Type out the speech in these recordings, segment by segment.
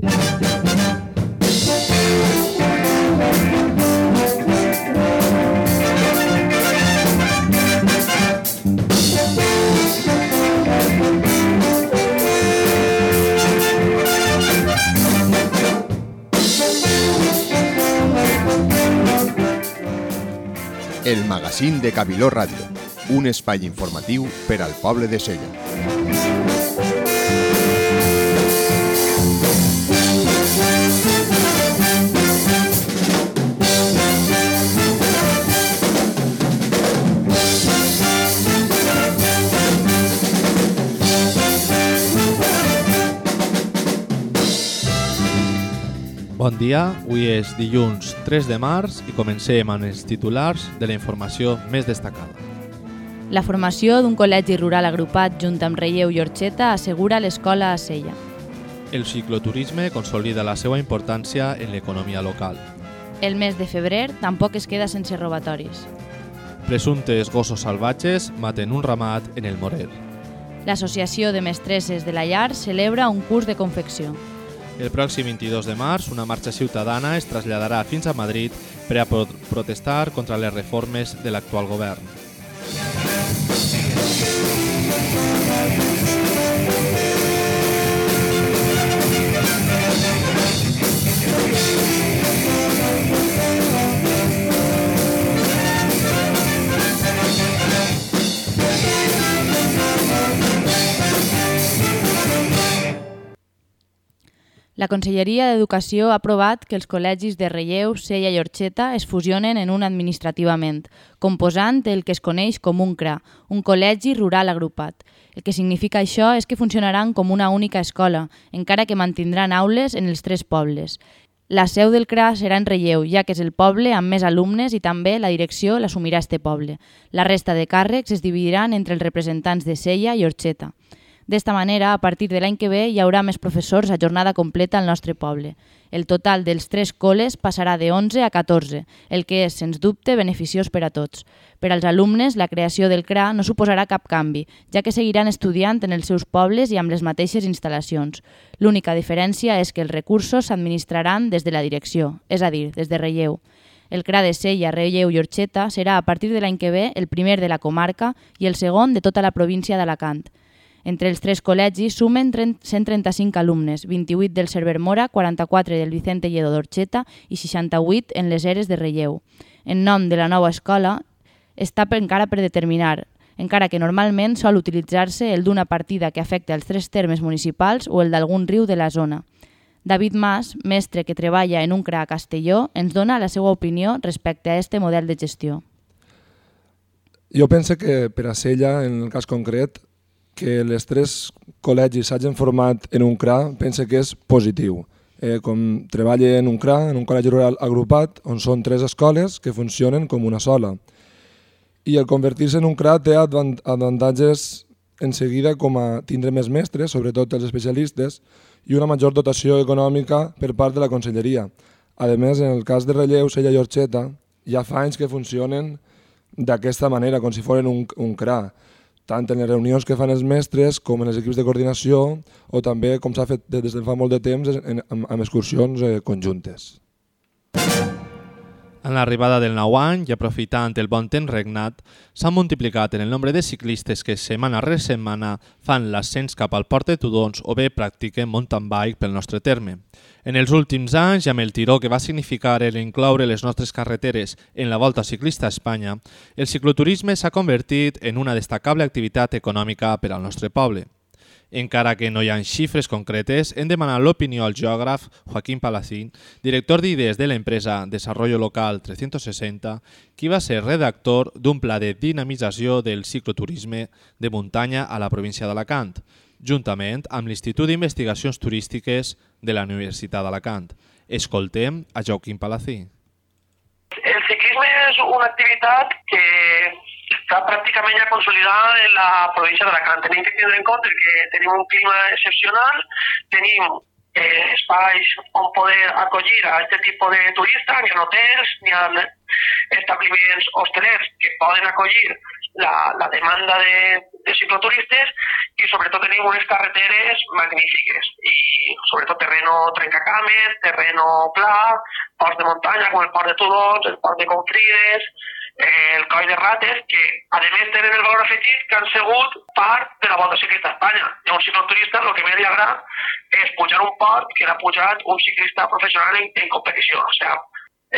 El magazín de Cabiló Ràdio, un espai informatiu per al poble de Sella. Dia, avui és dilluns 3 de març i comencem amb els titulars de la informació més destacada. La formació d'un col·legi rural agrupat junt amb Relleu i Orxeta assegura l'escola a Sella. El cicloturisme consolida la seva importància en l'economia local. El mes de febrer tampoc es queda sense robatoris. Presumptes gossos salvatges maten un ramat en el Morer. L'Associació de Mestresses de la Llar celebra un curs de confecció. El pròxim 22 de març, una marxa ciutadana es traslladarà fins a Madrid per a pro protestar contra les reformes de l'actual govern. La Conselleria d'Educació ha aprovat que els col·legis de Relleu, Sella i Orxeta es fusionen en un administrativament, composant el que es coneix com un CRA, un col·legi rural agrupat. El que significa això és que funcionaran com una única escola, encara que mantindran aules en els tres pobles. La seu del CRA serà en Relleu, ja que és el poble amb més alumnes i també la direcció l'assumirà este poble. La resta de càrrecs es dividiran entre els representants de Sella i Orxeta. D'esta manera, a partir de l'any que ve, hi haurà més professors a jornada completa al nostre poble. El total dels tres coles passarà de 11 a 14, el que és, sens dubte, beneficiós per a tots. Per als alumnes, la creació del CRA no suposarà cap canvi, ja que seguiran estudiant en els seus pobles i amb les mateixes instal·lacions. L'única diferència és que els recursos s'administraran des de la direcció, és a dir, des de Relleu. El CRA de Sella, Relleu i Orxeta serà a partir de l'any que ve el primer de la comarca i el segon de tota la província d'Alacant. Entre els tres col·legis sumen 135 alumnes, 28 del Cerver Mora, 44 del Vicente Lledo d'Orxeta i 68 en les eres de Relleu. En nom de la nova escola està encara per determinar, encara que normalment sol utilitzar-se el d'una partida que afecta els tres termes municipals o el d'algun riu de la zona. David Mas, mestre que treballa en un CRA a Castelló, ens dona la seva opinió respecte a este model de gestió. Jo penso que per a Sella, en el cas concret, que les tres col·legis s'hagin format en un CRA pense que és positiu. Eh, com treballa en un CRA, en un col·legi rural agrupat, on són tres escoles que funcionen com una sola. I el convertir-se en un CRA té avantatges en seguida com a tindre més mestres, sobretot els especialistes, i una major dotació econòmica per part de la conselleria. A més, en el cas de Relleu, Sella i Orxeta, ja fa anys que funcionen d'aquesta manera, com si foren un, un CRA tant en les reunions que fan els mestres com en els equips de coordinació o també, com s'ha fet des de fa molt de temps, en, excursions eh, conjuntes. En l'arribada del nou any i aprofitant el bon temps regnat, s'ha multiplicat en el nombre de ciclistes que setmana rere setmana fan l'ascens cap al Port de Tudons o bé practiquen mountain bike pel nostre terme. En els últims anys, i amb el tiró que va significar el incloure les nostres carreteres en la Volta Ciclista a Espanya, el cicloturisme s'ha convertit en una destacable activitat econòmica per al nostre poble. Encara que no hi ha xifres concretes, hem demanat l'opinió al geògraf Joaquín Palacín, director d'idees de l'empresa Desarrollo Local 360, qui va ser redactor d'un pla de dinamització del cicloturisme de muntanya a la província d'Alacant, juntament amb l'Institut d'Investigacions Turístiques de la Universitat d'Alacant. Escoltem a Joaquim Palací. El ciclisme és una activitat que està pràcticament ja consolidada en la província d'Alacant. Tenim que tenir en compte que tenim un clima excepcional, tenim eh, espais on poder acollir a aquest tipus de turistes, ni en hotels, ni en establiments hostelers que poden acollir la, la demanda de, de cicloturistes i sobretot tenim unes carreteres magnífiques i sobretot terreno trencacames, terreno pla, ports de muntanya com el port de Tudons, el port de Confrides, el coll de rates, que a més tenen el valor afegit que han sigut part de la Volta Ciclista a Espanya. I un cicloturista el que més li agrada és pujar un port que l'ha pujat un ciclista professional en, en competició. O sigui,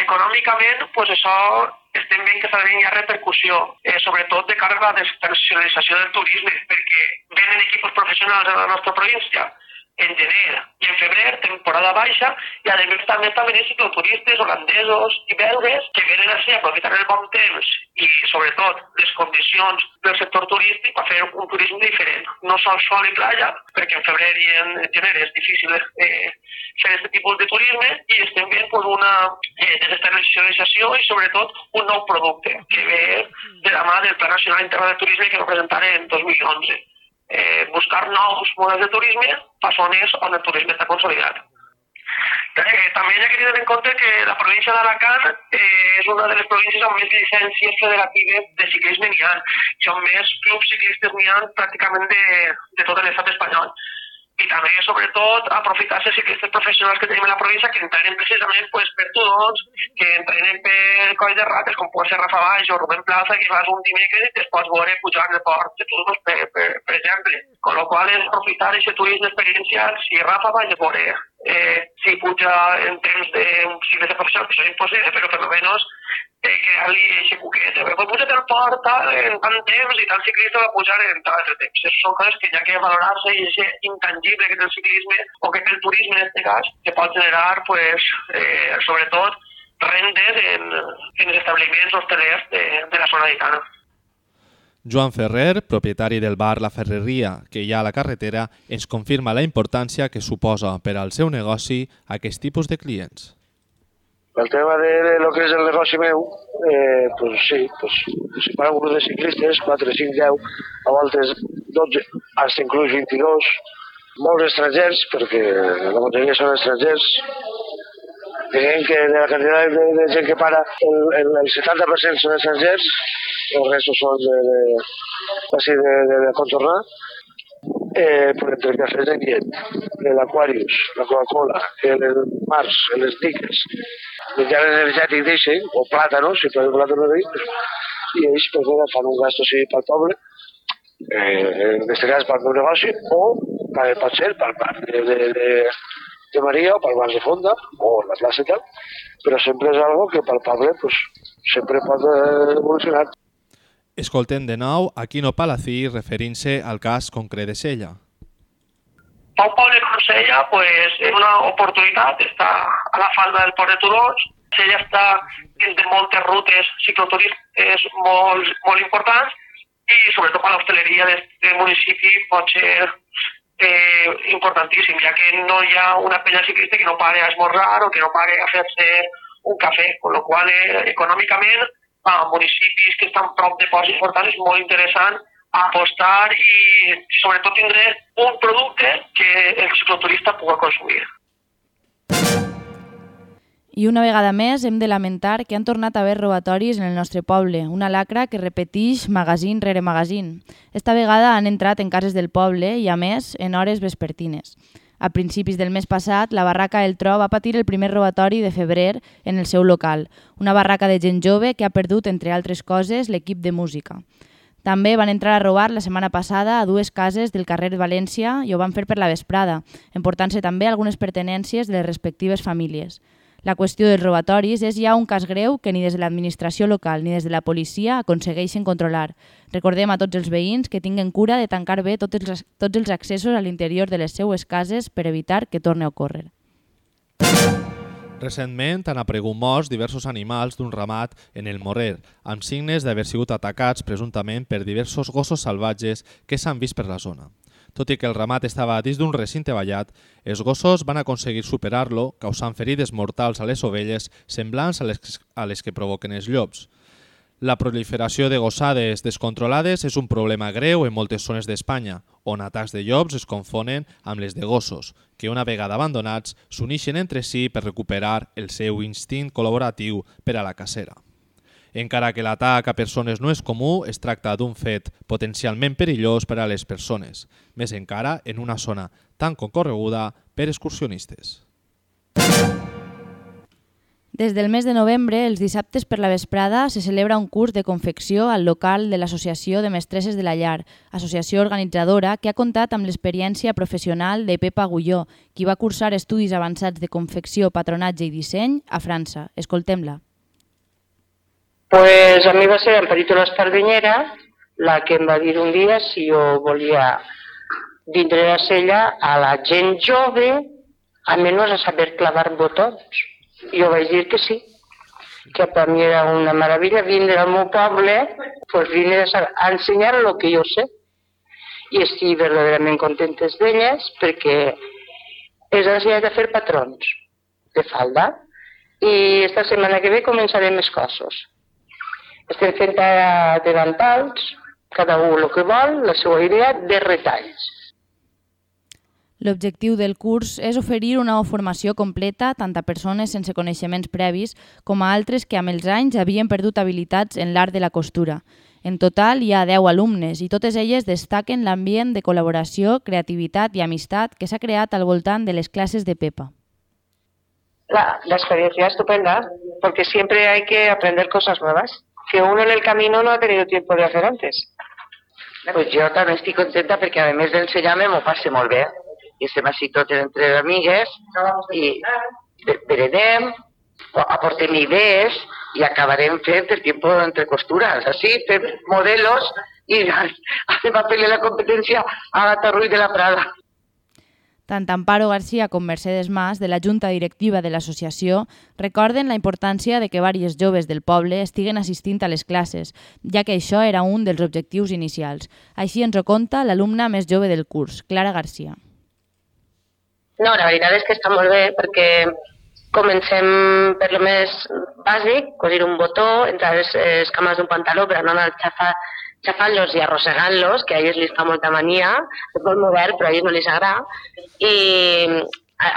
econòmicament, pues això estem veient que està tenint ja repercussió, eh, sobretot de cara a la despersonalització del turisme, perquè venen equipos professionals a la nostra província en gener i en febrer, temporada baixa, i a més també estan venint cicloturistes holandesos i belgues que venen així aprofitant el bon temps i sobretot les condicions del sector turístic per fer un turisme diferent. No sol sol i playa, perquè en febrer i en gener és difícil eh, fer aquest tipus de turisme i estem veient pues, una eh, desestacionalització i sobretot un nou producte que ve de la mà del Pla Nacional Integral de Turisme que va presentar en 2011 eh, buscar nous models de turisme a zones on el turisme està consolidat. Eh, també hi ha que tenir en compte que la província d'Alacant eh, és una de les províncies amb més llicències federatives de ciclisme n'hi ha, i on més clubs ciclistes n'hi ha pràcticament de, de tot l'estat espanyol i també, sobretot, aprofitar els ciclistes professionals que tenim a la província que entrenen precisament pues, per tudons, que entrenen per coll de rates, com pot ser Rafa Baix o Rubén Plaza, que vas un dimecres i te pots veure pujar el port de tudons, per, per, per exemple. Con lo qual és aprofitar aquest turisme experiencial, si Rafa Baix veure eh, si puja en temps de un ciclista professional, que això és impossible, però per almenys eh, crear-li aquest cuquet. Eh, pues puja del port tal, en tant temps i tal ciclista va pujar en tal altre temps. Són coses que ja que valorar-se i aquest intangible que té el ciclisme o que té el turisme en aquest cas, que pot generar, pues, eh, sobretot, rendes en, en els establiments hostelers de, de la zona d'Itana. Joan Ferrer, propietari del bar La Ferreria que hi ha a la carretera, ens confirma la importància que suposa per al seu negoci aquest tipus de clients. El tema de, lo que és el negoci meu, eh, pues sí, pues, si para un grup de ciclistes, 4, 5, 10, a voltes 12, fins inclús 22, molts estrangers, perquè la majoria són estrangers, diguem que de la quantitat de, de gent que para, el, el, el 70% són estrangers, el resto són de, de, de, de, de, de contornar, eh, por entre el café de Guillet, el Aquarius, la Coca-Cola, el, Mars, el Snickers, menjar energètic d'eixe, o plàtano, si per plàtano de i ells pues, bueno, fan un gasto així pel poble, eh, en aquest cas pel meu negoci, o per, pot ser pel bar de, de, de, de Maria o pel bar de Fonda, o la plaça i tal, però sempre és algo que pel poble pues, sempre pot evolucionar. Escoltem de nou a Quino Palací referint-se al cas concret de Sella. Un poble com Sella pues, és una oportunitat, està a la falda del port de Turons, Sella està dins de moltes rutes cicloturistes molt, molt importants i sobretot per l'hostaleria del municipi pot ser eh, importantíssim, ja que no hi ha una penya ciclista que no pare a esmorzar o que no pare a fer-se un cafè, con lo qual eh, econòmicament a municipis que estan prop de ports importants és molt interessant apostar i sobretot tindré un producte que el cicloturista pugui consumir. I una vegada més hem de lamentar que han tornat a haver robatoris en el nostre poble, una lacra que repeteix magazín rere magazín. Esta vegada han entrat en cases del poble i, a més, en hores vespertines. A principis del mes passat, la barraca El Tro va patir el primer robatori de febrer en el seu local, una barraca de gent jove que ha perdut, entre altres coses, l'equip de música. També van entrar a robar la setmana passada a dues cases del carrer València i ho van fer per la vesprada, emportant-se també algunes pertenències de les respectives famílies. La qüestió dels robatoris és ja un cas greu que ni des de l'administració local ni des de la policia aconsegueixen controlar. Recordem a tots els veïns que tinguen cura de tancar bé tots els, tots els accessos a l'interior de les seues cases per evitar que torni a ocórrer. Recentment han aparegut morts diversos animals d'un ramat en el Morer, amb signes d'haver sigut atacats presumptament per diversos gossos salvatges que s'han vist per la zona. Tot i que el ramat estava dins d'un recinte ballat, els gossos van aconseguir superar-lo, causant ferides mortals a les ovelles semblants a les, a les que provoquen els llops. La proliferació de gossades descontrolades és un problema greu en moltes zones d'Espanya, on atacs de llops es confonen amb les de gossos, que una vegada abandonats s'unixen entre si per recuperar el seu instint col·laboratiu per a la cacera. Encara que l'atac a persones no és comú, es tracta d'un fet potencialment perillós per a les persones, més encara en una zona tan concorreguda per excursionistes. Des del mes de novembre, els dissabtes per la vesprada, se celebra un curs de confecció al local de l'Associació de Mestresses de la Llar, associació organitzadora que ha comptat amb l'experiència professional de Pepa Agulló, qui va cursar estudis avançats de confecció, patronatge i disseny a França. Escoltem-la. Pues a mi va ser en Perito l'Espardenyera la que em va dir un dia si jo volia vindre a Sella a la gent jove, almenys a saber clavar botons jo vaig dir que sí, que per mi era una meravella vindre al meu poble, pues vindre a ensenyar el que jo sé. I estic verdaderament contentes d'elles perquè és ensenyat a fer patrons de falda i esta setmana que ve començarem més coses. Estem fent davantals, cada un el que vol, la seva idea, de retalls. L'objectiu del curs és oferir una formació completa tant a persones sense coneixements previs com a altres que amb els anys havien perdut habilitats en l'art de la costura. En total hi ha 10 alumnes i totes elles destaquen l'ambient de col·laboració, creativitat i amistat que s'ha creat al voltant de les classes de Pepa. La, la experiencia estupenda, porque siempre hay que aprender cosas nuevas que uno en el camino no ha tenido tiempo de hacer antes. Pues jo també estic contenta perquè a més d'ensenyar-me m'ho passe molt bé i estem així totes entre amigues i berenem, aportem idees i acabarem fent el tiempo entre costuras. Així fem modelos i anem a fer la competència a la Ruiz de la Prada. Tant Amparo García com Mercedes Mas, de la Junta Directiva de l'associació, recorden la importància de que vàries joves del poble estiguen assistint a les classes, ja que això era un dels objectius inicials. Així ens ho conta l'alumna més jove del curs, Clara García. No, la veritat és que està molt bé perquè comencem per lo més bàsic, cosir un botó, entrar les escames d'un pantaló per no anar xafant-los i arrossegant-los, que a ells els fa molta mania, és molt modern però a ells no els agrada, i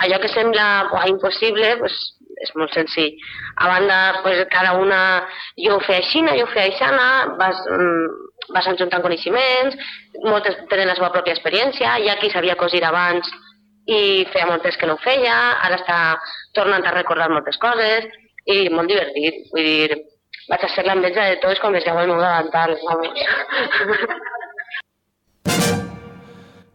allò que sembla buah, impossible pues, és molt senzill. A banda, pues, cada una, jo ho feia així, jo ho feia així, vas, mm, vas ajuntant coneixements, moltes tenen la seva pròpia experiència, hi ha qui sabia cosir abans i feia molt temps que no ho feia, ara està tornant a recordar moltes coses i molt divertit. Vull dir, vaig a ser l'enveja de tots es veu el meu davantal.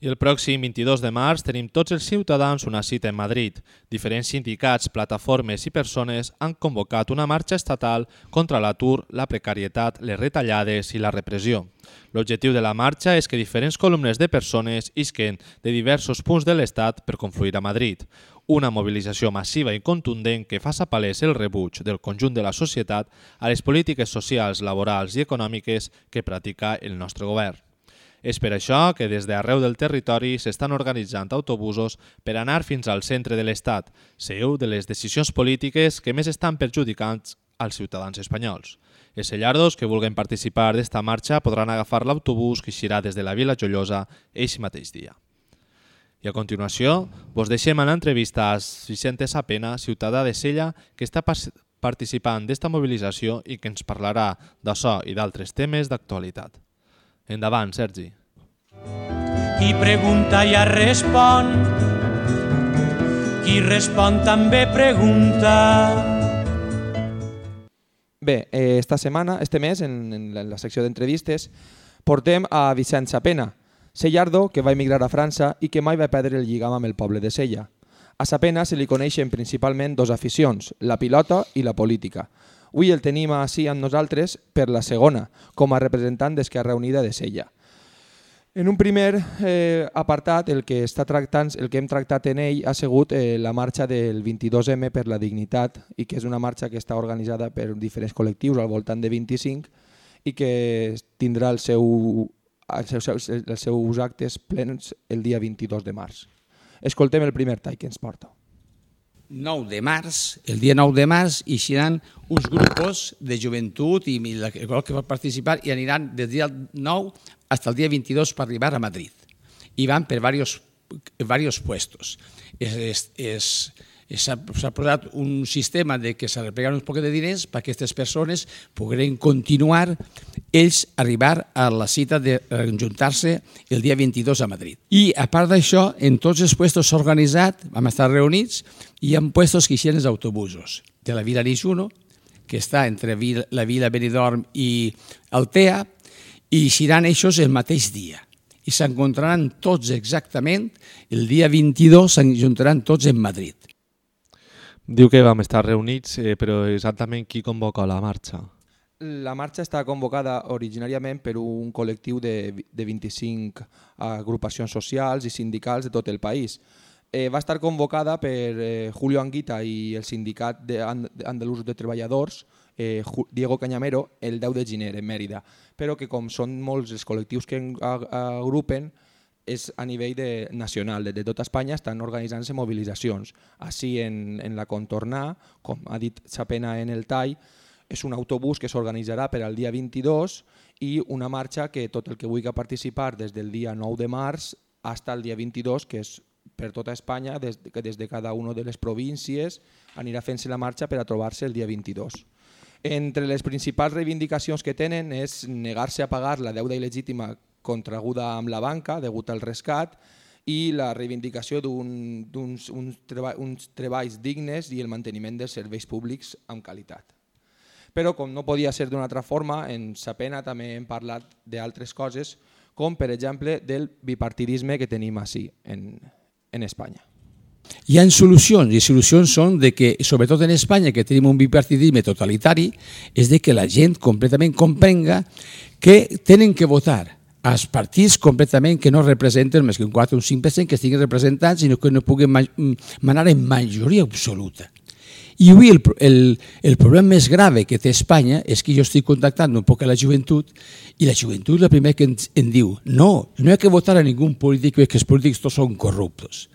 I el pròxim 22 de març tenim tots els ciutadans una cita en Madrid. Diferents sindicats, plataformes i persones han convocat una marxa estatal contra l'atur, la precarietat, les retallades i la repressió. L'objectiu de la marxa és que diferents columnes de persones isquen de diversos punts de l'Estat per confluir a Madrid. Una mobilització massiva i contundent que faça palès el rebuig del conjunt de la societat a les polítiques socials, laborals i econòmiques que practica el nostre govern. És per això que des d'arreu del territori s'estan organitzant autobusos per anar fins al centre de l'Estat, seu de les decisions polítiques que més estan perjudicant als ciutadans espanyols. Els sellardos que vulguin participar d'esta marxa podran agafar l'autobús que eixirà des de la Vila Jollosa eixe mateix dia. I a continuació, vos deixem en l'entrevista a Vicente Sapena, ciutadà de Sella, que està participant d'esta mobilització i que ens parlarà d'això i d'altres temes d'actualitat. Endavant, Sergi. Qui pregunta ja respon, qui respon també pregunta. Bé, eh, esta setmana, este mes, en, en la secció d'entrevistes, portem a Vicent Sapena, sellardo que va emigrar a França i que mai va perdre el lligam amb el poble de Sella. A Sapena se li coneixen principalment dos aficions, la pilota i la política. Avui el tenim així amb nosaltres per la segona, com a representant d'Esquerra Unida de Sella. En un primer eh, apartat, el que, està tractant, el que hem tractat en ell ha sigut eh, la marxa del 22M per la dignitat i que és una marxa que està organitzada per diferents col·lectius al voltant de 25 i que tindrà el seu, els, seus, els seus actes plens el dia 22 de març. Escoltem el primer tall que ens porta. 9 de març, el dia 9 de març, eixiran uns grups de joventut i la que vol participar i aniran del dia 9 fins al dia 22 per arribar a Madrid. I van per varios, varios puestos. Es, es, s'ha posat un sistema de que s'ha replegat uns pocs de diners perquè aquestes persones pogueren continuar ells arribar a la cita de juntar-se el dia 22 a Madrid. I a part d'això, en tots els puestos s'ha organitzat, vam estar reunits, i hi ha puestos que hi els autobusos de la Vila Nixuno, que està entre la Vila Benidorm i Altea, i eixiran eixos el mateix dia i s'encontraran tots exactament, el dia 22 s'enjuntaran tots en Madrid. Diu que vam estar reunits, eh, però exactament qui convoca la marxa? La marxa està convocada originàriament per un col·lectiu de, de 25 agrupacions socials i sindicals de tot el país. Eh, va estar convocada per eh, Julio Anguita i el sindicat de andalús de treballadors, eh, Diego Cañamero, el 10 de gener, en Mèrida però que com són molts els col·lectius que agrupen, és a nivell de, nacional, de, de tota Espanya estan organitzant-se mobilitzacions. Així en, en la contornar, com ha dit Chapena en el tall, és un autobús que s'organitzarà per al dia 22 i una marxa que tot el que vulgui participar des del dia 9 de març fins al dia 22, que és per tota Espanya, des, que des de cada una de les províncies anirà fent-se la marxa per a trobar-se el dia 22. Entre les principals reivindicacions que tenen és negar-se a pagar la deuda il·legítima contraguda amb la banca degut al rescat i la reivindicació d'uns un, treba, uns treballs dignes i el manteniment dels serveis públics amb qualitat. Però, com no podia ser d'una altra forma, en Sapena també hem parlat d'altres coses, com per exemple del bipartidisme que tenim així en, en Espanya. Hi ha solucions, i solucions són de que, sobretot en Espanya, que tenim un bipartidisme totalitari, és de que la gent completament comprenga que tenen que votar als partits completament que no representen més que un 4 o un 5% que estiguin representats i que no puguin manar en majoria absoluta. I avui el, el, el problema més grave que té Espanya és que jo estic contactant un poc a la joventut i la joventut la primera que ens, em diu no, no hi ha que votar a ningú polític perquè els polítics tots són corruptos.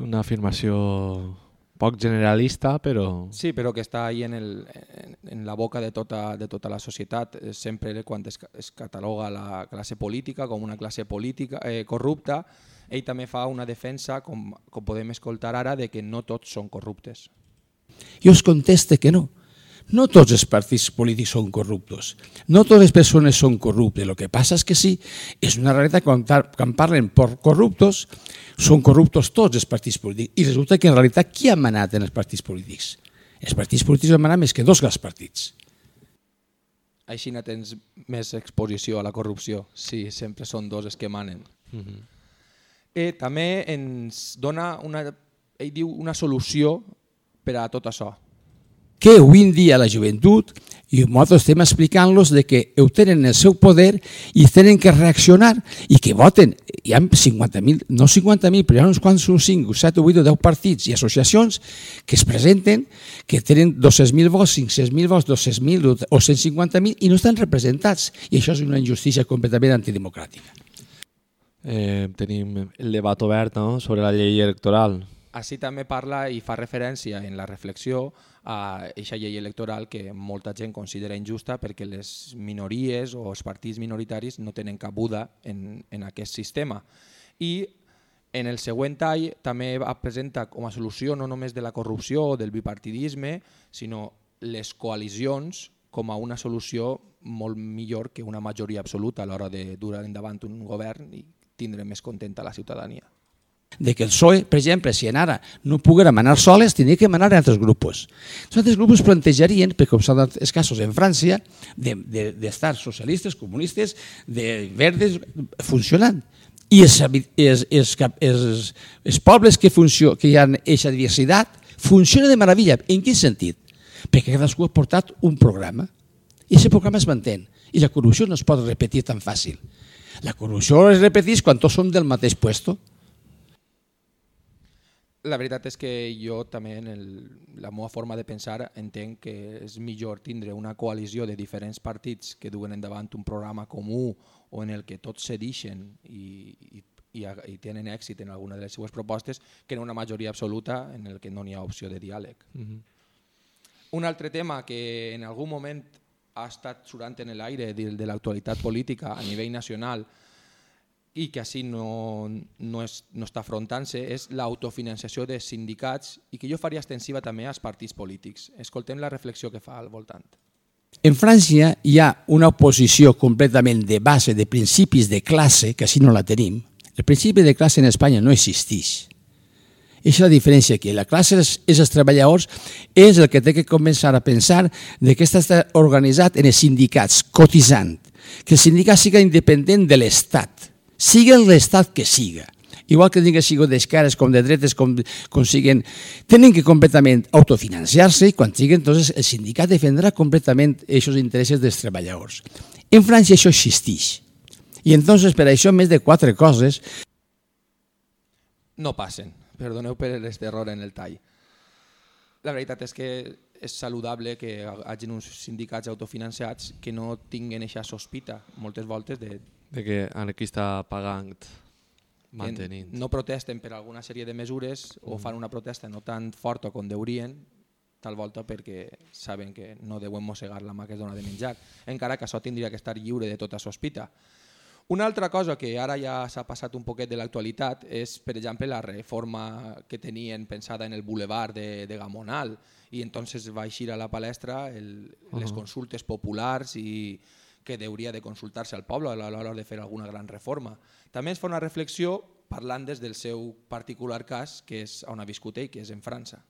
Una afirmació poc generalista, però... Sí, però que està ahí en, el, en, en la boca de tota, de tota la societat. Sempre quan es, es cataloga la classe política com una classe política eh, corrupta, ell també fa una defensa, com, com podem escoltar ara, de que no tots són corruptes. Jo us conteste que no. No tots els partits polítics són corruptos, no totes les persones són corruptes. El que passa és que sí, és una realitat quan, quan parlen per corruptos, són corruptos tots els partits polítics. I resulta que en realitat qui ha manat en els partits polítics? Els partits polítics han manat més que dos grans partits. Així no tens més exposició a la corrupció, sí, sempre són dos els que manen. Mhm. -huh. eh, també ens dona una, ell diu una solució per a tot això que avui en dia la joventut, i nosaltres estem explicant-los de que ho tenen el seu poder i tenen que reaccionar i que voten. Hi ha 50.000, no 50.000, però hi ha uns quants, uns 5, 7, 8 o 10 partits i associacions que es presenten, que tenen 200.000 vots, 500.000 vots, 200.000 o 150.000 i no estan representats. I això és una injustícia completament antidemocràtica. Eh, tenim el debat obert no? sobre la llei electoral. Així també parla i fa referència en la reflexió aquesta llei electoral que molta gent considera injusta perquè les minories o els partits minoritaris no tenen cabuda en, en aquest sistema. I en el següent tall també presenta com a solució no només de la corrupció o del bipartidisme, sinó les coalicions com a una solució molt millor que una majoria absoluta a l'hora de dur endavant un govern i tindre més contenta la ciutadania de que el PSOE, per exemple, si en ara no poguera manar soles, tindria que manar altres grups. Els altres grups plantejarien, perquè com són els casos en França, d'estar de, de socialistes, comunistes, de verdes, funcionant. I els, els, els, els, els pobles que, funcio, que hi ha aquesta diversitat funcionen de meravella. En quin sentit? Perquè cadascú ha portat un programa i aquest programa es mantén. I la corrupció no es pot repetir tan fàcil. La corrupció es repeteix quan tots som del mateix puesto. La veritat és que jo també en el, la meva forma de pensar entenc que és millor tindre una coalició de diferents partits que duen endavant un programa comú o en el que tots cedixen i, i, i, i tenen èxit en alguna de les seues propostes que en una majoria absoluta en el que no hi ha opció de diàleg. Mm -hmm. Un altre tema que en algun moment ha estat surant en l'aire de, de l'actualitat política a nivell nacional i que així no, no, és, no està afrontant-se és l'autofinanciació de sindicats i que jo faria extensiva també als partits polítics. Escoltem la reflexió que fa al voltant. En França hi ha una oposició completament de base, de principis de classe, que així no la tenim. El principi de classe en Espanya no existeix. Aquesta és la diferència aquí. La classe és, és els treballadors, és el que té que començar a pensar de que està organitzat en els sindicats, cotitzant, que el sindicat siga independent de l'Estat, siga l'estat que siga igual que tinguin sigut d'esquerres com de dretes, com, com siguen, tenen que completament autofinanciar-se i quan siguen, entonces, el sindicat defendrà completament aquests interessos dels treballadors. En França això existeix. I entonces per això més de quatre coses no passen. Perdoneu per aquest error en el tall. La veritat és que és saludable que hagin uns sindicats autofinanciats que no tinguin aquesta sospita moltes voltes de, de que aquí està pagant mantenint. No protesten per alguna sèrie de mesures o fan una protesta no tan forta com deurien, tal volta perquè saben que no deuen mossegar la mà que es dona de menjar, encara que això tindria que estar lliure de tota sospita. Una altra cosa que ara ja s'ha passat un poquet de l'actualitat és, per exemple, la reforma que tenien pensada en el boulevard de, de Gamonal i entonces va eixir a la palestra el, uh -huh. les consultes populars i que hauria de consultar-se al poble a l'hora de fer alguna gran reforma. També es fa una reflexió parlant des del seu particular cas, que és on ha viscut ell, que és en França.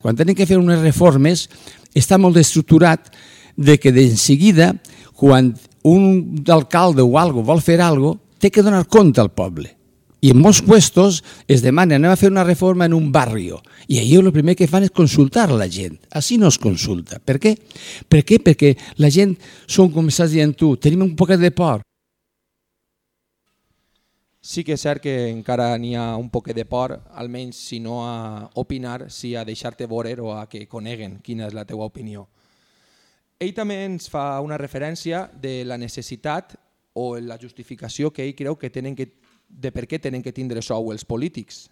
Quan tenen que fer unes reformes, està molt estructurat de que de seguida, quan un alcalde o algo vol fer algo, té que donar compte al poble. I en molts puestos es demana anem a fer una reforma en un barrio i allà el primer que fan és consultar la gent. Així no es consulta. Per què? Per què? Perquè la gent són, com estàs dient tu, tenim un poc de por. Sí que és cert que encara n'hi ha un poc de por, almenys si no a opinar, si a deixar-te veure o a que coneguen quina és la teva opinió. Ell també ens fa una referència de la necessitat o la justificació que ell creu que tenen que de per què tenen que tindre sou els polítics.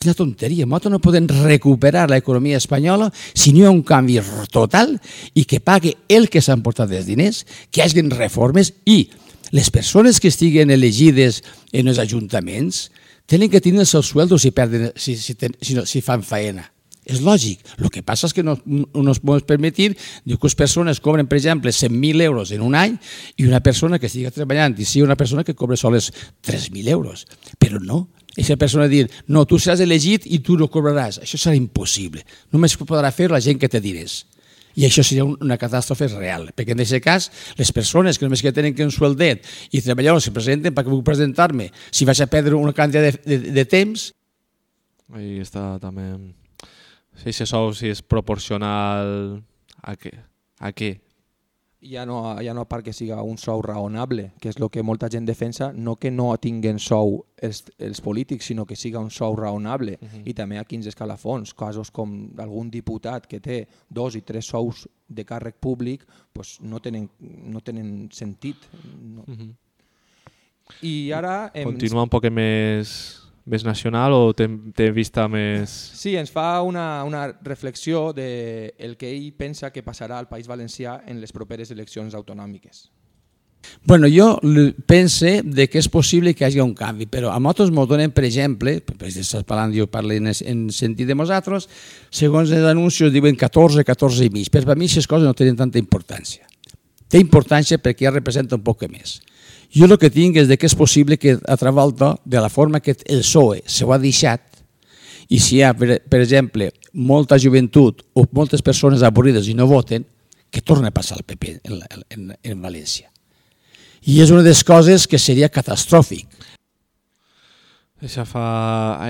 Una tonteria. Nosaltres no podem recuperar l'economia espanyola si no hi ha un canvi total i que pague el que s'han portat els diners, que hi hagin reformes i les persones que estiguen elegides en els ajuntaments tenen que tindre els seus sueldos si, perden, si, si, si, si fan faena. És lògic. El que passa és que no, no es pot permetir que les persones cobren, per exemple, 100.000 euros en un any i una persona que estigui treballant i sigui una persona que cobre sols 3.000 euros. Però no. Aquesta persona dir, no, tu seràs elegit i tu no cobraràs. Això serà impossible. Només podrà fer la gent que té diners. I això seria una catàstrofe real, perquè en aquest cas les persones que només que tenen que un sueldet i treballadors se presenten perquè vull presentar-me, si vaig a perdre una quantitat de, de, de temps... Ahí està també si ese sou si és proporcional a què? A què? Ja no, ja no que siga un sou raonable, que és el que molta gent defensa, no que no tinguen sou els, els polítics, sinó que siga un sou raonable. Uh -huh. I també a quins escalafons, casos com algun diputat que té dos i tres sous de càrrec públic, pues no, tenen, no tenen sentit. No. Uh -huh. I ara... Hem... Continua un poc més més nacional o té, té vista més... Sí, ens fa una, una reflexió de el que ell pensa que passarà al País Valencià en les properes eleccions autonòmiques. Bueno, jo pense de que és possible que hi hagi un canvi, però a nosaltres ens donen, per exemple, per estàs parlant, jo parlo en, en sentit de nosaltres, segons els anuncis diuen 14, 14 i mig, però per mi aquestes coses no tenen tanta importància. Té importància perquè ja representa un poc més. Jo el que tinc és de que és possible que a altra volta, de la forma que el PSOE se ho ha deixat, i si hi ha, per, per exemple, molta joventut o moltes persones avorrides i no voten, que torna a passar el PP en, en, en València. I és una de les coses que seria catastròfic. Això fa...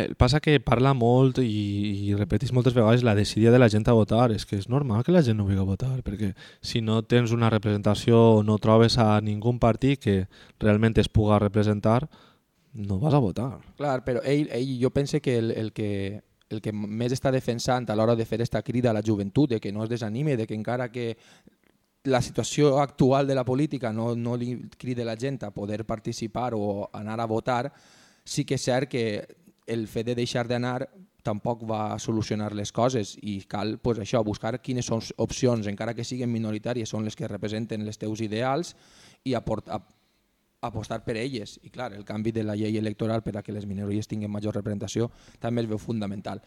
Eh, passa que parla molt i, i repeteix moltes vegades la decisió de la gent a votar. És que és normal que la gent no vulgui votar, perquè si no tens una representació, no trobes a ningú partit que realment es puga representar, no vas a votar. Clar, però ell, ell jo penso que el, el que el que més està defensant a l'hora de fer aquesta crida a la joventut, de que no es desanime, de que encara que la situació actual de la política no, no li cride la gent a poder participar o anar a votar, sí que és cert que el fet de deixar d'anar tampoc va solucionar les coses i cal pues, això buscar quines són opcions, encara que siguin minoritàries, són les que representen els teus ideals i aportar, apostar per elles. I clar, el canvi de la llei electoral per a que les minories tinguin major representació també es veu fundamental.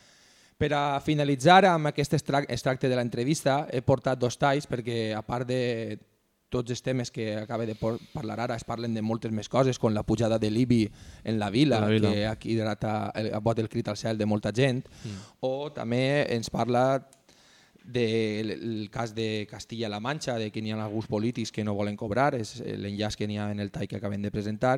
Per a finalitzar amb aquest extracte de l'entrevista he portat dos talls perquè a part de tots els temes que acaba de parlar ara es parlen de moltes més coses, com la pujada de l'IBI en la vila, la vila. que ha cridat el, bot el crit al cel de molta gent, mm. o també ens parla del cas de Castilla-La Manxa, de que n'hi ha alguns polítics que no volen cobrar, és l'enllaç que n'hi ha en el tall que acabem de presentar,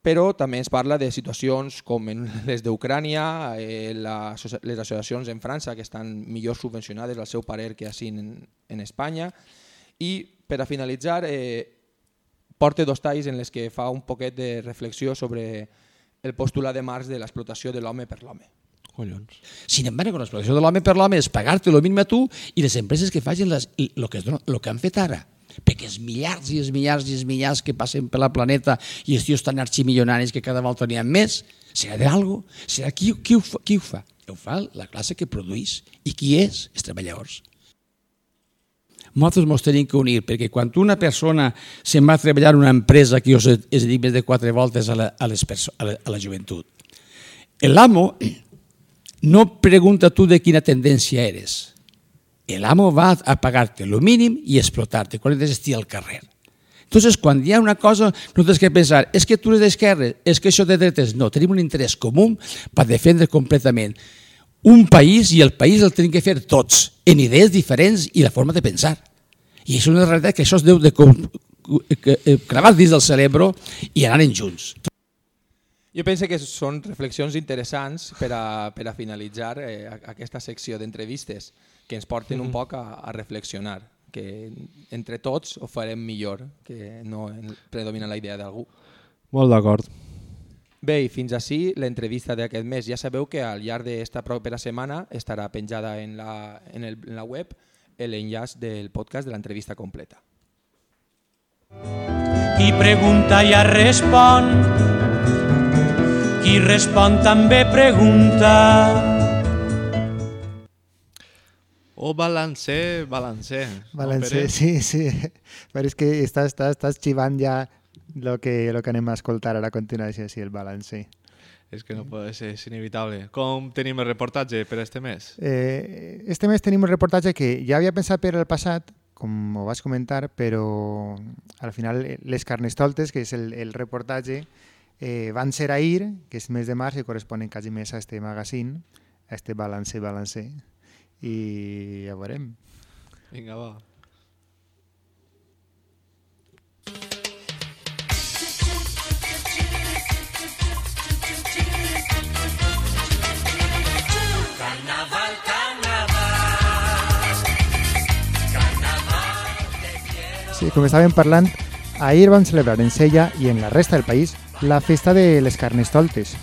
però també ens parla de situacions com en les d'Ucrània, eh, les associacions en França que estan millor subvencionades al seu parer que així en, en Espanya i per a finalitzar, eh, porta dos talls en les que fa un poquet de reflexió sobre el postulat de Marx de l'explotació de l'home per l'home. Collons. Sin embargo, l'explotació de l'home per l'home és pagar-te el mínim a tu i les empreses que facin el que, lo que han fet ara perquè els miliards i els miliards i els miliards que passen per la planeta i els tios tan arximilionaris que cada volta n'hi més, serà d'algo? Serà qui, qui, ho fa? qui ho fa? Ho fa la classe que produeix. I qui és? Els treballadors nosaltres ens tenim que unir, perquè quan una persona se'n va a treballar en una empresa que jo he dit més de quatre voltes a la, a les a, la, a la joventut, l'amo no pregunta tu de quina tendència eres. L'amo va a pagar-te el mínim i explotar-te quan ets estir al carrer. Entonces, quan hi ha una cosa, no tens que pensar, és que tu eres d'esquerra, és que això de dretes. No, tenim un interès comú per defendre completament un país i el país el tenim que fer tots, en idees diferents i la forma de pensar. I és una realitat que això es deu de eh, clavar dins del cerebro i anar en junts. Jo penso que són reflexions interessants per a, per a finalitzar eh, aquesta secció d'entrevistes que ens porten un poc a, a reflexionar, que entre tots ho farem millor, que no predomina la idea d'algú. Molt d'acord. Bé, i fins així l'entrevista d'aquest mes. Ja sabeu que al llarg d'esta propera setmana estarà penjada en la, en, el, en la web l'enllaç del podcast de l'entrevista completa. Qui pregunta ja respon, qui respon també pregunta. O balancer, balancer. Balancer, no, sí, sí. Però és que estàs, estàs, estàs xivant ja lo que, lo que anem a escoltar ara a continuació, sí, el balanç, És que no pot ser, és inevitable. Com tenim el reportatge per este mes? Eh, este mes tenim un reportatge que ja havia pensat per el passat, com ho vas comentar, però al final eh, les carnestoltes, que és el, el reportatge, eh, van ser ahir, que és mes de març, i corresponen quasi més a este magazine, a este balance, balance, i ja veurem. Vinga, va. Sí, com estàvem parlant, ahir van celebrar en Sella i en la resta del país la festa de les Carnestoltes,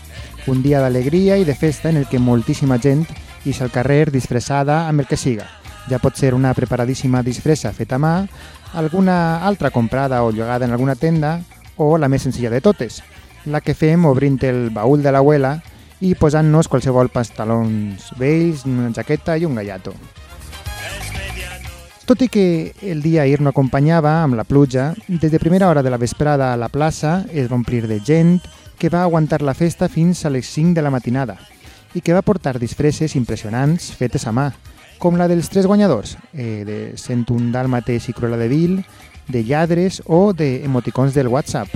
un dia d'alegria i de festa en el que moltíssima gent ix al carrer disfressada amb el que siga. Ja pot ser una preparadíssima disfressa feta a mà, alguna altra comprada o llogada en alguna tenda, o la més senzilla de totes, la que fem obrint el baúl de l'abuela i posant-nos qualsevol pantalons vells, una jaqueta i un gallato. Tot i que el dia ahir no acompanyava amb la pluja, des de primera hora de la vesprada a la plaça es va omplir de gent que va aguantar la festa fins a les 5 de la matinada i que va portar disfresses impressionants fetes a mà, com la dels tres guanyadors, eh, de 101 dàlmates i Cruella de Vil, de lladres o d'emoticons del WhatsApp.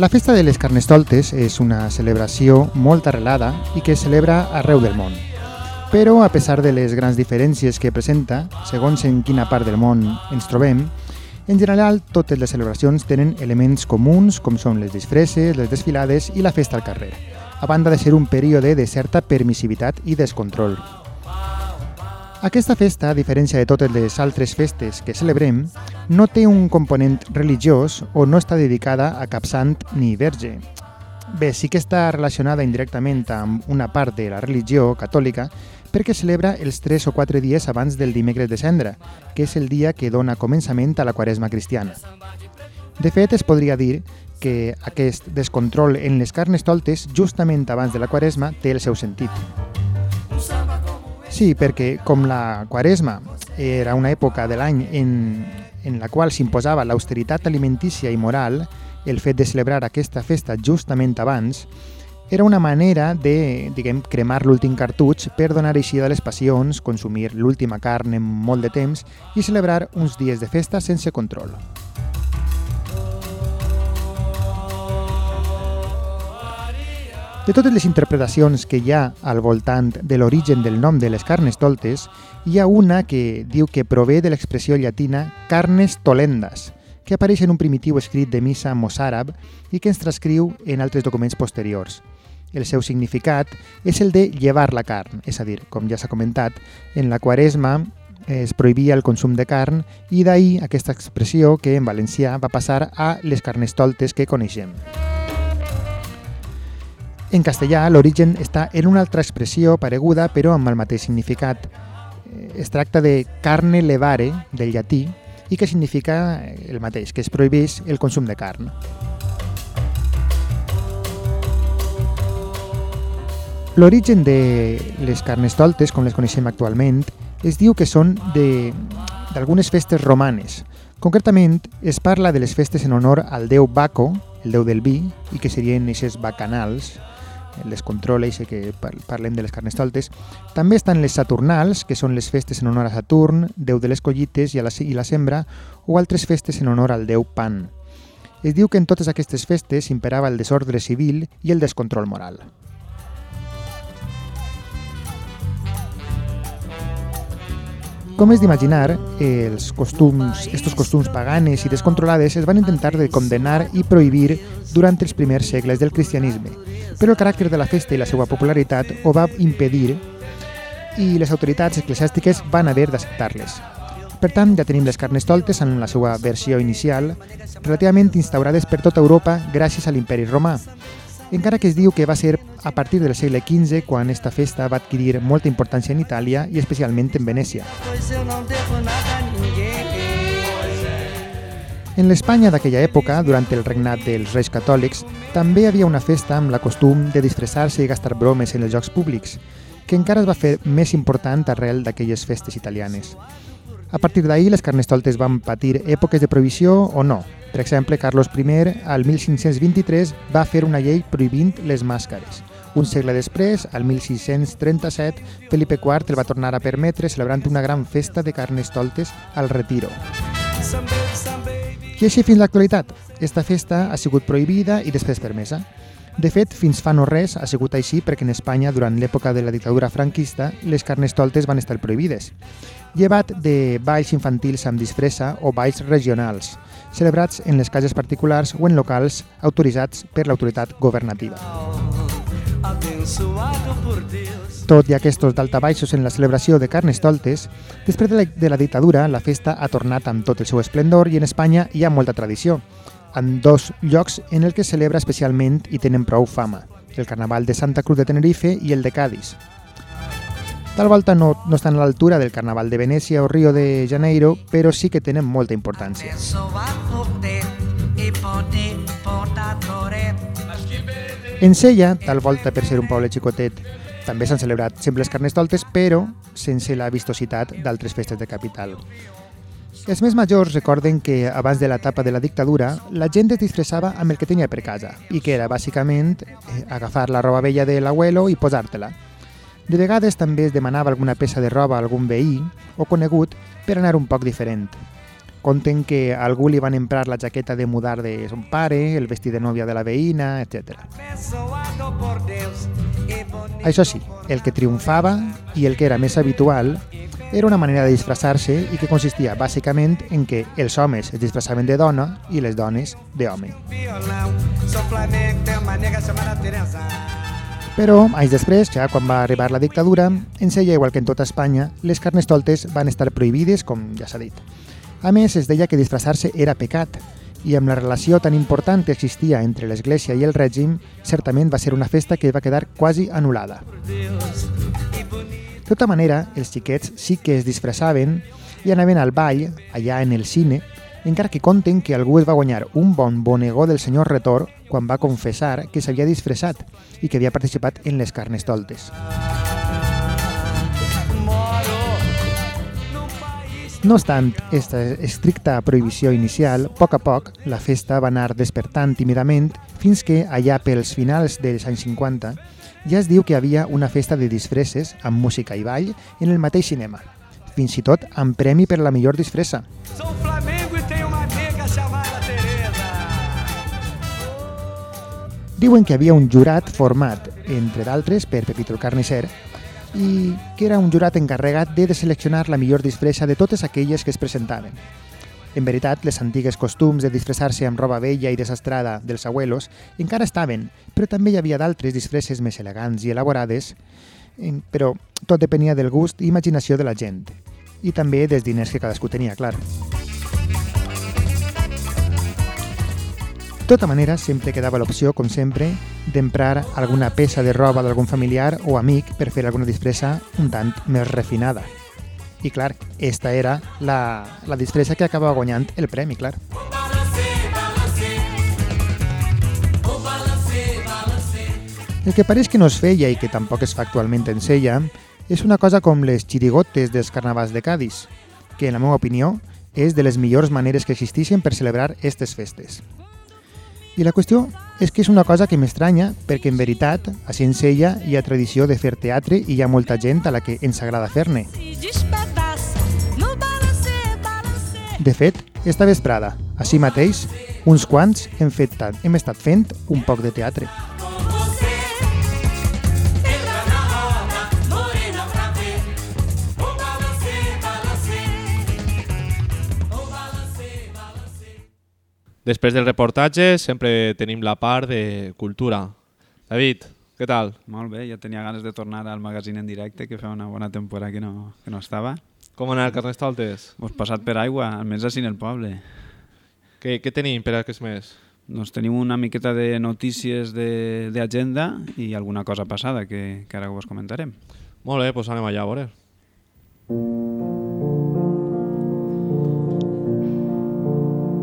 La festa de les Carnestoltes és una celebració molt arrelada i que es celebra arreu del món. Però, a pesar de les grans diferències que presenta, segons en quina part del món ens trobem, en general totes les celebracions tenen elements comuns com són les disfresses, les desfilades i la festa al carrer, a banda de ser un període de certa permissivitat i descontrol. Aquesta festa, a diferència de totes les altres festes que celebrem, no té un component religiós o no està dedicada a cap sant ni verge. Bé, sí que està relacionada indirectament amb una part de la religió catòlica, perquè celebra els 3 o 4 dies abans del dimecres de cendra, que és el dia que dona començament a la quaresma cristiana. De fet, es podria dir que aquest descontrol en les carnestoltes justament abans de la quaresma té el seu sentit. Sí, perquè com la quaresma era una època de l'any en, en la qual s'imposava l'austeritat alimentícia i moral, el fet de celebrar aquesta festa justament abans era una manera de, diguem, cremar l'últim cartutx per donar eixida a les passions, consumir l'última carn en molt de temps i celebrar uns dies de festa sense control. De totes les interpretacions que hi ha al voltant de l'origen del nom de les carnes toltes, hi ha una que diu que prové de l'expressió llatina carnes tolendas, que apareix en un primitiu escrit de missa mossàrab i que ens transcriu en altres documents posteriors. El seu significat és el de llevar la carn, és a dir, com ja s'ha comentat, en la quaresma es prohibia el consum de carn i d'ahir aquesta expressió que en valencià va passar a les carnestoltes que coneixem. En castellà, l'origen està en una altra expressió pareguda però amb el mateix significat. Es tracta de carne levare, del llatí, i que significa el mateix, que es prohibeix el consum de carn. L'origen de les carnestoltes, com les coneixem actualment, es diu que són d'algunes festes romanes. Concretament, es parla de les festes en honor al déu Baco, el déu del vi, i que serien aquestes bacanals, les controla i sé que parlem de les carnestoltes. També estan les saturnals, que són les festes en honor a Saturn, déu de les collites i, a la, i la sembra, o altres festes en honor al déu Pan. Es diu que en totes aquestes festes imperava el desordre civil i el descontrol moral. Com és d'imaginar, els costums, estos costums paganes i descontrolades es van intentar de condenar i prohibir durant els primers segles del cristianisme, però el caràcter de la festa i la seva popularitat ho va impedir i les autoritats eclesiàstiques van haver d'acceptar-les. Per tant, ja tenim les carnestoltes en la seva versió inicial, relativament instaurades per tota Europa gràcies a l'imperi romà, encara que es diu que va ser a partir del segle XV quan esta festa va adquirir molta importància en Itàlia i especialment en Venècia. En l'Espanya d'aquella època, durant el regnat dels reis catòlics, també havia una festa amb la costum de disfressar-se i gastar bromes en els jocs públics, que encara es va fer més important arrel d'aquelles festes italianes. A partir d'ahir, les carnestoltes van patir èpoques de prohibició o no. Per exemple, Carlos I, al 1523, va fer una llei prohibint les màscares. Un segle després, al 1637, Felipe IV el va tornar a permetre celebrant una gran festa de carnestoltes al Retiro. I així fins l'actualitat. Esta festa ha sigut prohibida i després permesa. De fet, fins fa no res ha sigut així perquè en Espanya, durant l'època de la dictadura franquista, les carnestoltes van estar prohibides llevat de balls infantils amb disfressa o balls regionals, celebrats en les cases particulars o en locals autoritzats per l'autoritat governativa. Tot i aquests daltabaixos en la celebració de Carnestoltes, després de la, de la dictadura la festa ha tornat amb tot el seu esplendor i en Espanya hi ha molta tradició, en dos llocs en el que celebra especialment i tenen prou fama, el Carnaval de Santa Cruz de Tenerife i el de Cádiz, Tal volta no, no estan a l'altura del Carnaval de Venècia o Rio de Janeiro, però sí que tenen molta importància. En Sella, tal volta per ser un poble xicotet, també s'han celebrat sempre les carnestoltes, però sense la vistositat d'altres festes de capital. Els més majors recorden que abans de l'etapa de la dictadura la gent es disfressava amb el que tenia per casa i que era bàsicament eh, agafar la roba vella de l'abuelo i posar-te-la de vegades també es demanava alguna peça de roba a algun veí o conegut per anar un poc diferent. Conten que a algú li van emprar la jaqueta de mudar de son pare, el vestit de nòvia de la veïna, etc. Això sí, el que triomfava i el que era més habitual era una manera de disfressar-se i que consistia bàsicament en que els homes es disfressaven de dona i les dones d'home. Però, anys després, ja quan va arribar la dictadura, en Sella, igual que en tota Espanya, les carnestoltes van estar prohibides, com ja s'ha dit. A més, es deia que disfressar-se era pecat, i amb la relació tan important que existia entre l'Església i el règim, certament va ser una festa que va quedar quasi anul·lada. tota manera, els xiquets sí que es disfressaven i anaven al ball, allà en el cine, encara que conten que algú es va guanyar un bon bonegó del senyor Retor quan va confessar que s'havia disfressat i que havia participat en les carnestoltes. No obstant esta estricta prohibició inicial, a poc a poc la festa va anar despertant tímidament fins que, allà pels finals dels anys 50, ja es diu que havia una festa de disfresses amb música i ball en el mateix cinema, fins i tot amb premi per la millor disfressa. Flamengo e chamada Teresa. Diuen que havia un jurat format, entre d'altres, per Pepito el Carnisser, i que era un jurat encarregat de deseleccionar la millor disfressa de totes aquelles que es presentaven. En veritat, les antigues costums de disfressar-se amb roba vella i desastrada dels abuelos encara estaven, però també hi havia d'altres disfresses més elegants i elaborades, però tot depenia del gust i imaginació de la gent, i també dels diners que cadascú tenia, clar. De tota manera, sempre quedava l'opció, com sempre, d'emprar alguna peça de roba d'algun familiar o amic per fer alguna disfressa un tant més refinada. I clar, esta era la, la disfressa que acabava guanyant el premi, clar. El que pareix que no es feia i que tampoc es fa actualment en Sella és una cosa com les xirigotes dels carnavals de Cádiz, que en la meva opinió és de les millors maneres que existeixen per celebrar aquestes festes. I la qüestió és que és una cosa que m'estranya perquè en veritat a Sella hi ha tradició de fer teatre i hi ha molta gent a la que ens agrada fer-ne. De fet, esta vesprada, així mateix, uns quants hem, fet tant, hem estat fent un poc de teatre. Després del reportatge sempre tenim la part de cultura. David, què tal? Molt bé, ja tenia ganes de tornar al magazín en directe, que fa una bona temporada que no, que no estava. Com anar al Carnestoltes? Hemos passat per aigua, almenys així en el poble. Què, què tenim per aquests mes? Doncs tenim una miqueta de notícies d'agenda i alguna cosa passada que, que ara us comentarem. Molt bé, doncs anem allà a veure.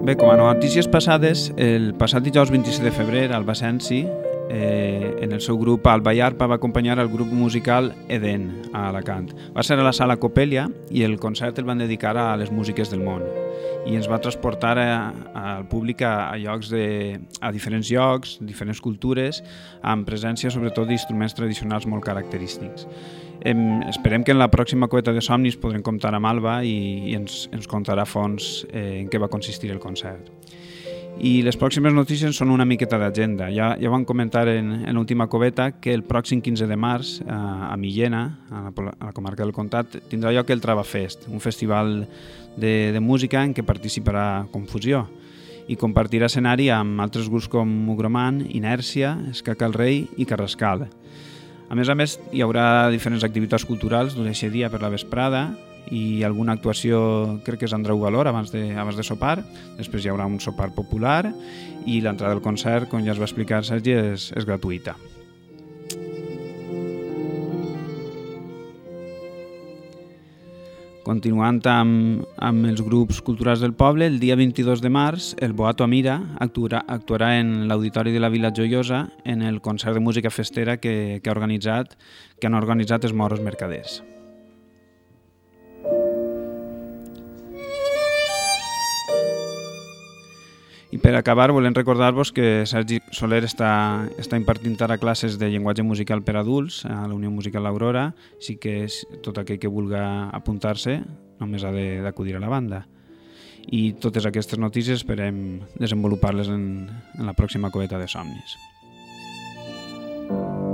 Bé, com a notícies passades, el passat dijous 26 de febrer, al Bacenci, eh, en el seu grup Alba i Arpa va acompanyar el grup musical Eden a Alacant. Va ser a la sala Copelia i el concert el van dedicar a les músiques del món i ens va transportar al públic a, a llocs de, a diferents llocs, diferents cultures, amb presència sobretot d'instruments tradicionals molt característics. Em, esperem que en la pròxima coeta de somnis podrem comptar amb Alba i, i ens, ens contarà a fons eh, en què va consistir el concert. I les pròximes notícies són una miqueta d'agenda. Ja, ja vam comentar en, en l'última coveta que el pròxim 15 de març a, a Millena, a la, a la comarca del Comtat, tindrà lloc el Travafest, un festival de, de música en què participarà Confusió i compartirà escenari amb altres grups com Mugroman, Inèrcia, Escaca el Rei i Carrascal. A més a més, hi haurà diferents activitats culturals durant aquest dia per la vesprada i alguna actuació, crec que és Andreu Valor, abans de, abans de sopar. Després hi haurà un sopar popular i l'entrada del concert, com ja es va explicar Sergi, és, és gratuïta. Continuant amb, amb els grups culturals del poble, el dia 22 de març, el Boato Amira actuarà, actuarà en l'Auditori de la Vila Joiosa en el concert de música festera que, que, ha organitzat, que han organitzat els moros mercaders. I per acabar, volem recordar-vos que Sergi Soler està, està impartint ara classes de llenguatge musical per adults a la Unió Musical L'Aurora, així que és tot aquell que vulga apuntar-se només ha d'acudir a la banda. I totes aquestes notícies esperem desenvolupar-les en, en la pròxima coeta de somnis. Eh, a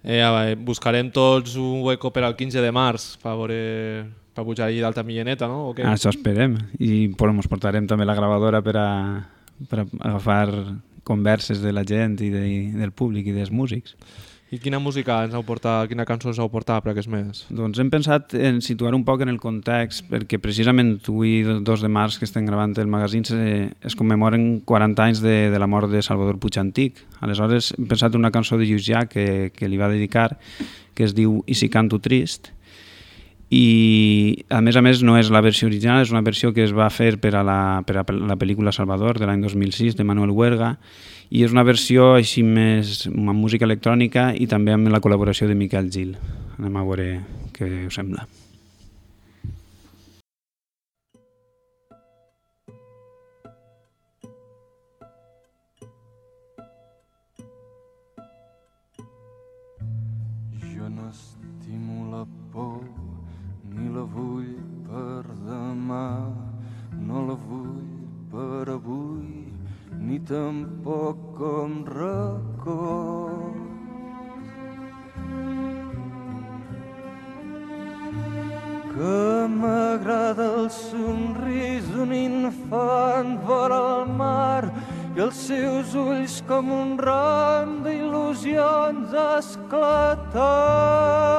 veure, buscarem tots un hueco per al 15 de març per, veure, per pujar allà d'alta milleneta, no? O què? Això esperem. I pues, ens portarem també la gravadora per a, per a agafar converses de la gent i de, del públic i dels músics. I quina música ens heu portat, quina cançó ens heu portat per aquest mes? Doncs hem pensat en situar un poc en el context, perquè precisament avui, 2 de març, que estem gravant el magazín, se, es commemoren 40 anys de, de la mort de Salvador Puig Antic. Aleshores hem pensat una cançó de Lluís Llach que, que li va dedicar, que es diu I si canto trist, i a més a més no és la versió original, és una versió que es va fer per a la, per a la pel·lícula Salvador de l'any 2006 de Manuel Huerga i és una versió així més amb música electrònica i també amb la col·laboració de Miquel Gil. Anem a veure què us sembla. Jo no estimo la por ni la vull per demà, no la vull per avui, ni tampoc com record. Que m'agrada el somrís d'un infant vora el mar i els seus ulls com un ram d'il·lusions esclatant.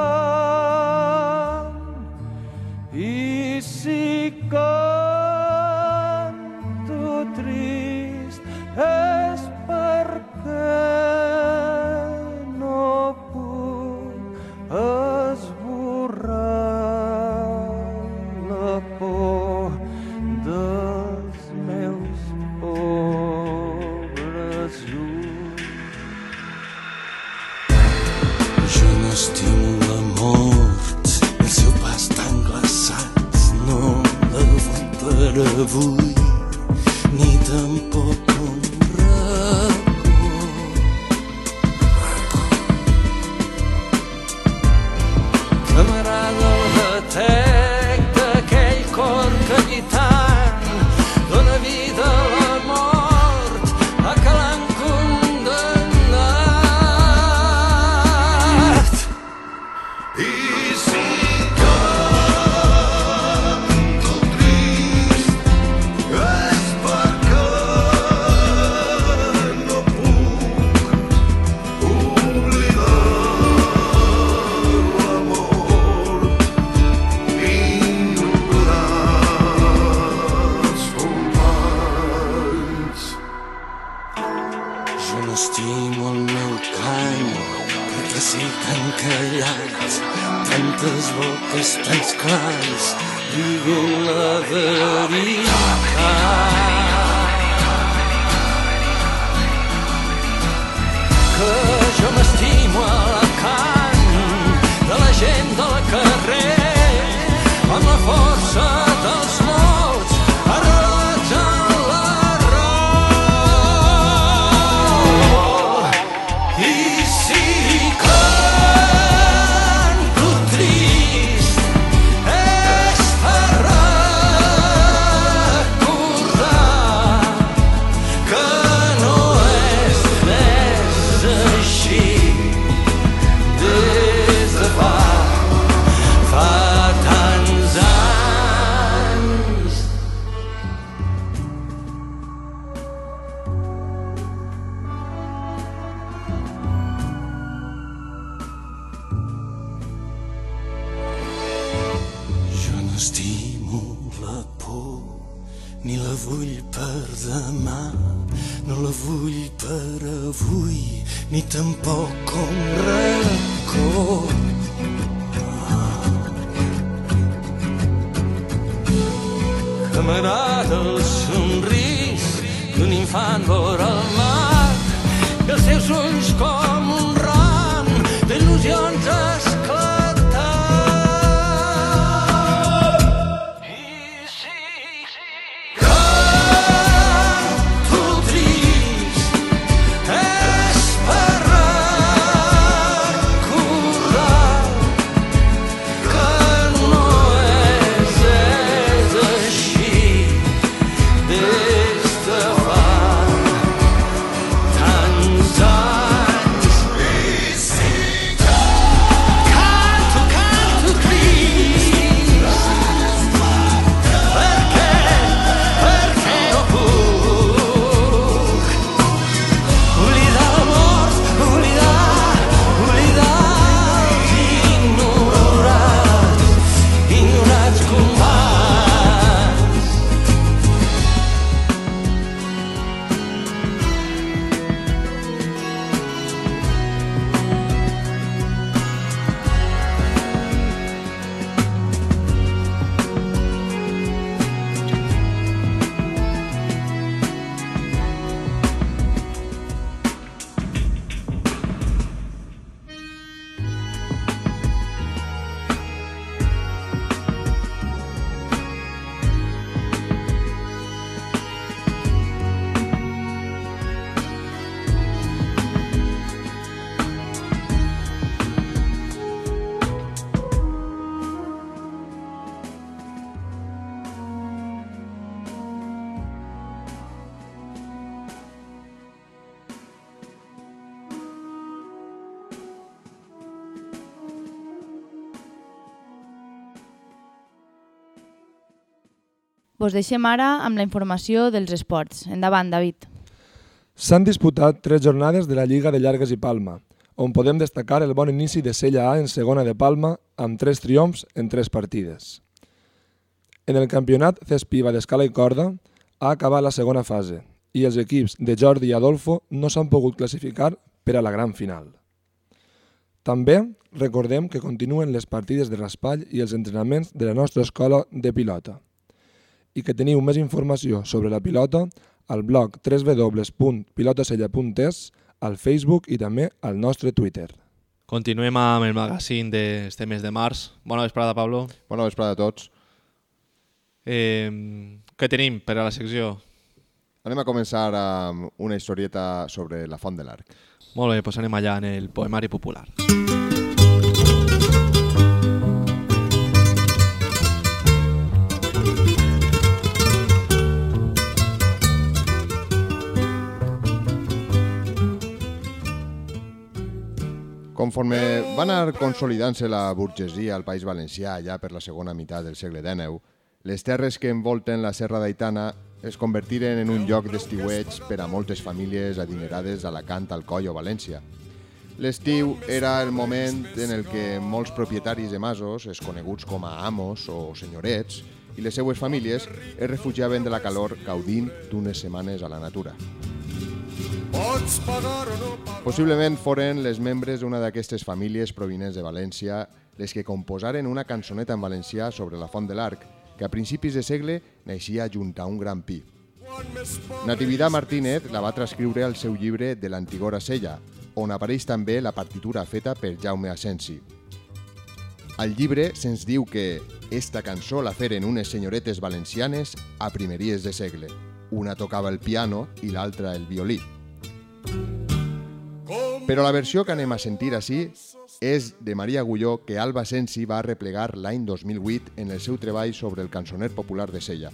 Vos deixem ara amb la informació dels esports. Endavant, David. S'han disputat tres jornades de la Lliga de Llargues i Palma, on podem destacar el bon inici de Sella A en segona de Palma amb tres triomfs en tres partides. En el campionat Cespiva d'escala i corda ha acabat la segona fase i els equips de Jordi i Adolfo no s'han pogut classificar per a la gran final. També recordem que continuen les partides de raspall i els entrenaments de la nostra escola de pilota i que teniu més informació sobre la pilota al blog www.pilotasella.es, al Facebook i també al nostre Twitter. Continuem amb el magazín d'este mes de març. Bona vesprada, Pablo. Bona vesprada a tots. Eh, què tenim per a la secció? Anem a començar amb una historieta sobre la Font de l'Arc. Molt bé, doncs anem allà en el poemari popular. Conforme va anar consolidant-se la burgesia al País Valencià ja per la segona meitat del segle XIX, les terres que envolten la Serra d'Aitana es convertiren en un lloc d'estiueig per a moltes famílies adinerades d'Alacant, Alcoi o València. L'estiu era el moment en el que molts propietaris de masos, es coneguts com a amos o senyorets, i les seues famílies es refugiaven de la calor gaudint d'unes setmanes a la natura. Possiblement foren les membres d'una d'aquestes famílies provinents de València les que composaren una cançoneta en valencià sobre la Font de l'Arc, que a principis de segle naixia junt a un gran pi. Natividad Martínez la va transcriure al seu llibre de l'Antigora Sella, on apareix també la partitura feta per Jaume Asensi. Al llibre se'ns diu que esta cançó la feren unes senyoretes valencianes a primeries de segle. Una tocava el piano i l'altra el violí. Però la versió que anem a sentir així és de Maria Agulló que Alba Sensi va replegar l'any 2008 en el seu treball sobre el cançoner popular de Sella.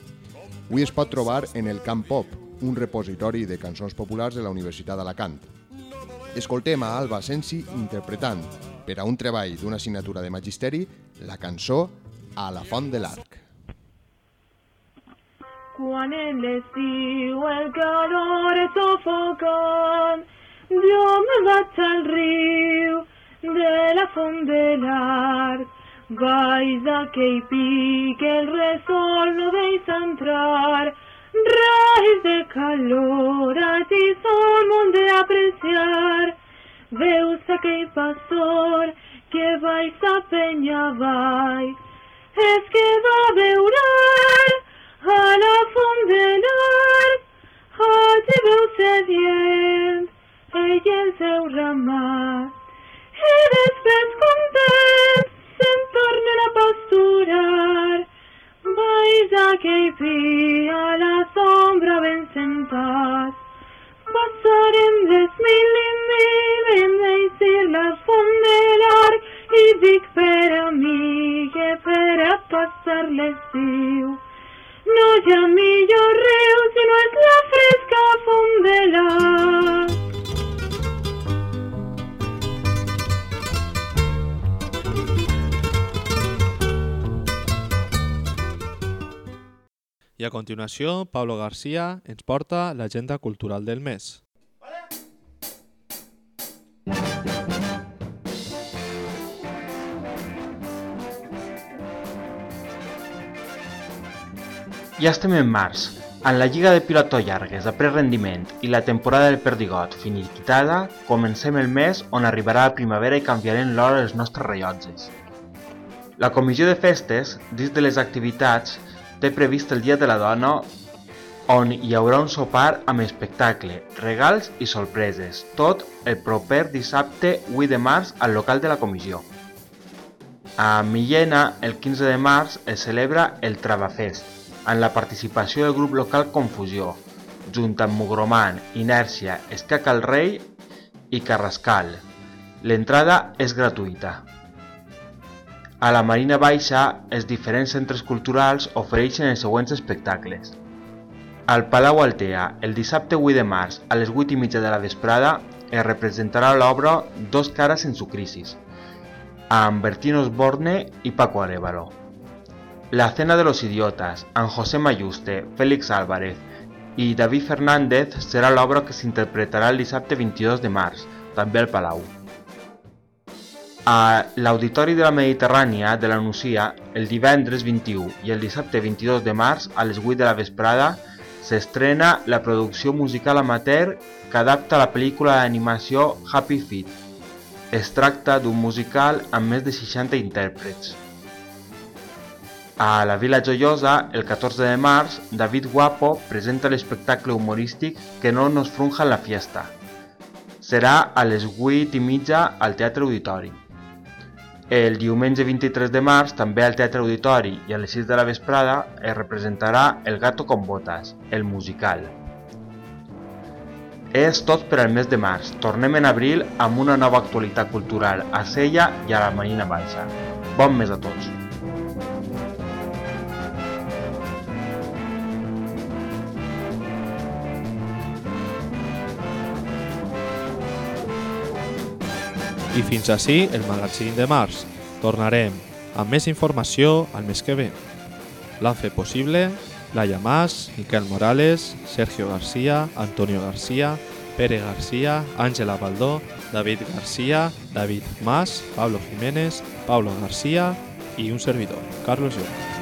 Avui es pot trobar en el Camp Pop, un repositori de cançons populars de la Universitat d'Alacant. Escoltem a Alba Sensi interpretant, per a un treball d'una assignatura de magisteri, la cançó A la font de l'arc. Quan en l'estiu el calor és sofocant, jo me vaig al riu de la font de l'arc. Baix d'aquell pic el resol no deixa entrar, raiz de calor a ti sol món d'apreciar. Veus aquell pastor que baix a penya baix, és que va veure a la font de sedient, ell el seu ramat. I després contents se'n tornen a pasturar, baix aquell pi a la sombra ben sentats. Passarem des mil i mil, vam deixir la font de l'arc, i dic per a mi que per a passar l'estiu. No hi ha millor riu si no és la fresca font de l'arc. I a continuació, Pablo García ens porta l'agenda cultural del mes. Ja estem en març. En la Lliga de Pilotó Llargues de prerendiment i la temporada del Perdigot finiquitada, comencem el mes on arribarà la primavera i canviarem l'hora dels nostres rellotges. La Comissió de Festes, dins de les activitats, té previst el Dia de la Dona on hi haurà un sopar amb espectacle, regals i sorpreses, tot el proper dissabte 8 de març al local de la comissió. A Millena, el 15 de març, es celebra el Travafest, amb la participació del grup local Confusió, junt amb Mugroman, Inèrcia, Escaca al Rei i Carrascal. L'entrada és gratuïta. A la Marina Baixa, els diferents centres culturals ofereixen els següents espectacles. Al Palau Altea, el dissabte 8 de març, a les 8 i mitja de la vesprada, es representarà l'obra Dos cares en su crisis, amb Bertín Osborne i Paco Arevalo. La Cena de los Idiotas, amb José Mayuste, Félix Álvarez i David Fernández serà l'obra que s'interpretarà el dissabte 22 de març, també al Palau. A l'Auditori de la Mediterrània de la Nucia, el divendres 21 i el dissabte 22 de març a les 8 de la vesprada s'estrena la producció musical amateur que adapta la pel·lícula d'animació Happy Feet. Es tracta d'un musical amb més de 60 intèrprets. A la Vila Joiosa, el 14 de març, David Guapo presenta l'espectacle humorístic Que no nos frunja la fiesta. Serà a les 8 i mitja al Teatre Auditori. El diumenge 23 de març, també al Teatre Auditori i a les 6 de la vesprada, es representarà El gato con botas, el musical. És tot per al mes de març. Tornem en abril amb una nova actualitat cultural a Sella i a la Marina Baixa. Bon mes a tots! I fins així el magazín de març. Tornarem amb més informació al mes que ve. L'han fet possible Laia Mas, Miquel Morales, Sergio García, Antonio García, Pere García, Àngela Baldó, David García, David Mas, Pablo Jiménez, Pablo García i un servidor, Carlos Lloret.